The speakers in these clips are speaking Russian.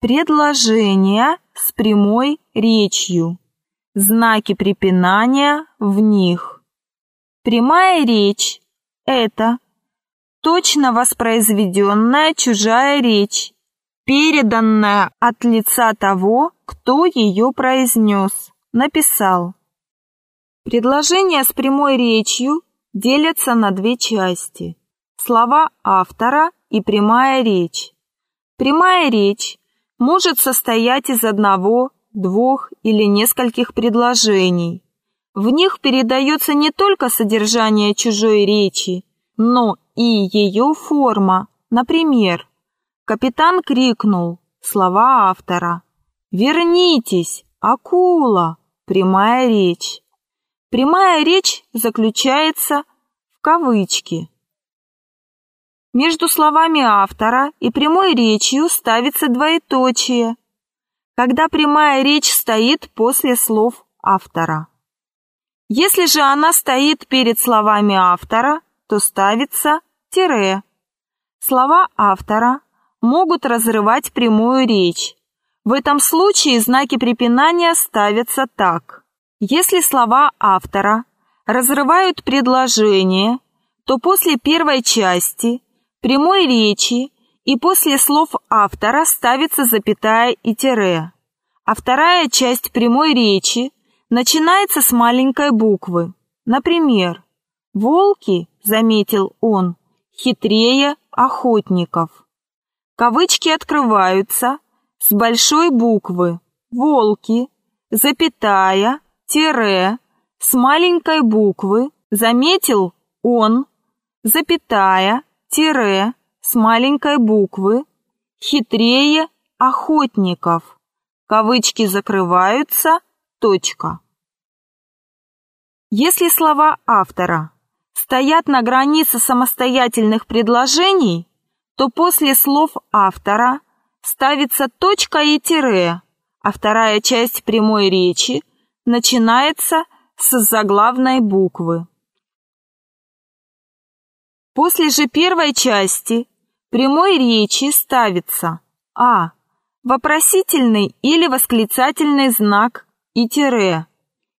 Предложения с прямой речью. Знаки препинания в них. Прямая речь – это точно воспроизведенная чужая речь, переданная от лица того, кто ее произнес, написал. Предложения с прямой речью делятся на две части – слова автора и прямая речь. Прямая речь может состоять из одного, двух или нескольких предложений. В них передается не только содержание чужой речи, но и ее форма. Например, капитан крикнул слова автора «Вернитесь, акула!» Прямая речь. Прямая речь заключается в кавычке. Между словами автора и прямой речью ставится двоеточие, когда прямая речь стоит после слов автора. Если же она стоит перед словами автора, то ставится тире. Слова автора могут разрывать прямую речь. В этом случае знаки препинания ставятся так. Если слова автора разрывают предложение, то после первой части – прямой речи и после слов автора ставится запятая и тире, а вторая часть прямой речи начинается с маленькой буквы. Например, «Волки», — заметил он, — «хитрее охотников». Кавычки открываются с большой буквы «Волки», запятая, тире, с маленькой буквы, заметил он, запятая, тире с маленькой буквы, хитрее охотников. Кавычки закрываются, точка. Если слова автора стоят на границе самостоятельных предложений, то после слов автора ставится точка и тире, а вторая часть прямой речи начинается с заглавной буквы. После же первой части прямой речи ставится а. Вопросительный или восклицательный знак и тире.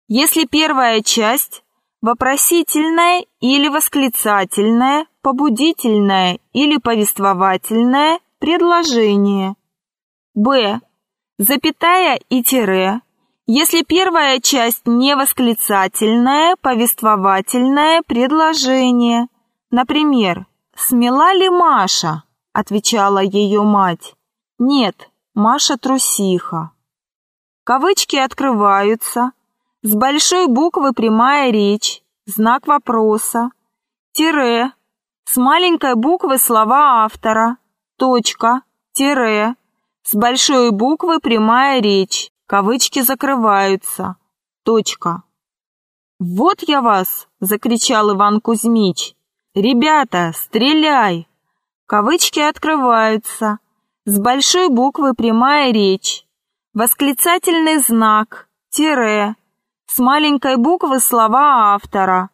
Если первая часть вопросительная или восклицательное, побудительное или повествовательное предложение. Б. Запятая и тире. Если первая часть не восклицательное, повествовательное предложение. Например, «Смела ли Маша?» — отвечала ее мать. «Нет, Маша трусиха». Кавычки открываются. С большой буквы прямая речь, знак вопроса, тире, с маленькой буквы слова автора, точка, тире, с большой буквы прямая речь, кавычки закрываются, точка. «Вот я вас!» — закричал Иван Кузьмич. «Ребята, стреляй!» Кавычки открываются. С большой буквы прямая речь. Восклицательный знак, тире. С маленькой буквы слова автора.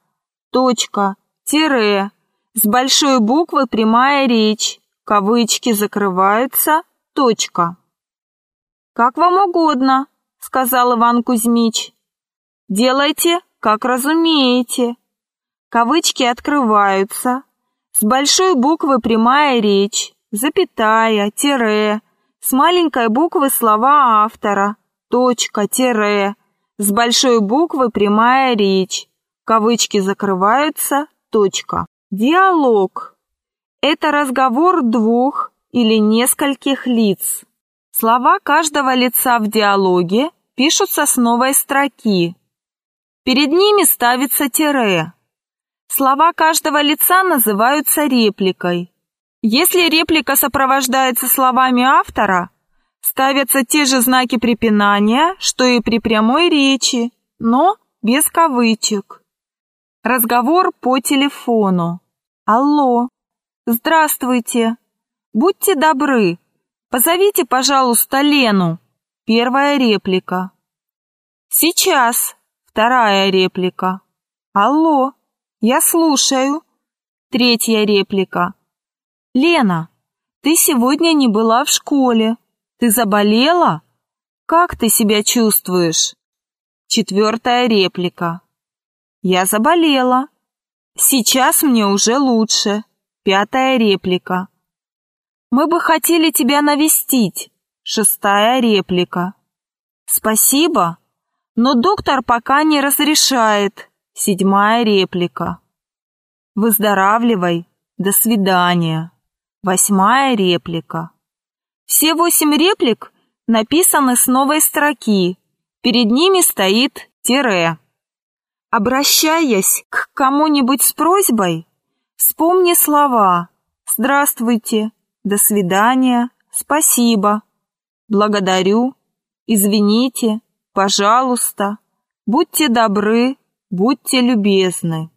Точка, тире. С большой буквы прямая речь. Кавычки закрываются, точка. «Как вам угодно», — сказал Иван Кузьмич. «Делайте, как разумеете». Кавычки открываются. С большой буквы прямая речь, запятая, тире. С маленькой буквы слова автора, точка, тире. С большой буквы прямая речь. Кавычки закрываются, точка. Диалог. Это разговор двух или нескольких лиц. Слова каждого лица в диалоге пишутся с новой строки. Перед ними ставится тире. Слова каждого лица называются репликой. Если реплика сопровождается словами автора, ставятся те же знаки препинания, что и при прямой речи, но без кавычек. Разговор по телефону. Алло. Здравствуйте. Будьте добры. Позовите, пожалуйста, Лену. Первая реплика. Сейчас. Вторая реплика. Алло. «Я слушаю». Третья реплика. «Лена, ты сегодня не была в школе». Ты заболела? Как ты себя чувствуешь? Четвертая реплика. Я заболела. Сейчас мне уже лучше. Пятая реплика. Мы бы хотели тебя навестить. Шестая реплика. Спасибо, но доктор пока не разрешает. Седьмая реплика. Выздоравливай. До свидания. Восьмая реплика. Все восемь реплик написаны с новой строки. Перед ними стоит тире. Обращаясь к кому-нибудь с просьбой, вспомни слова «Здравствуйте», «До свидания», «Спасибо», «Благодарю», «Извините», «Пожалуйста», «Будьте добры», «Будьте любезны».